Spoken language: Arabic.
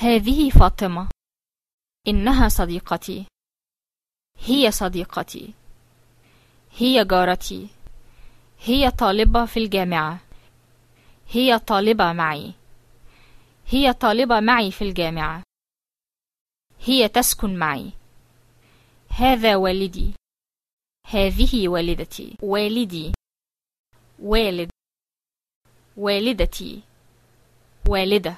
هذه فاطمة. إنها صديقتي. هي صديقتي. هي جارتي. هي طالبة في الجامعة. هي طالبة معي. هي طالبة معي في الجامعة. هي تسكن معي. هذا والدي. هذه والدتي. والدي. والد. والدتي. والدة.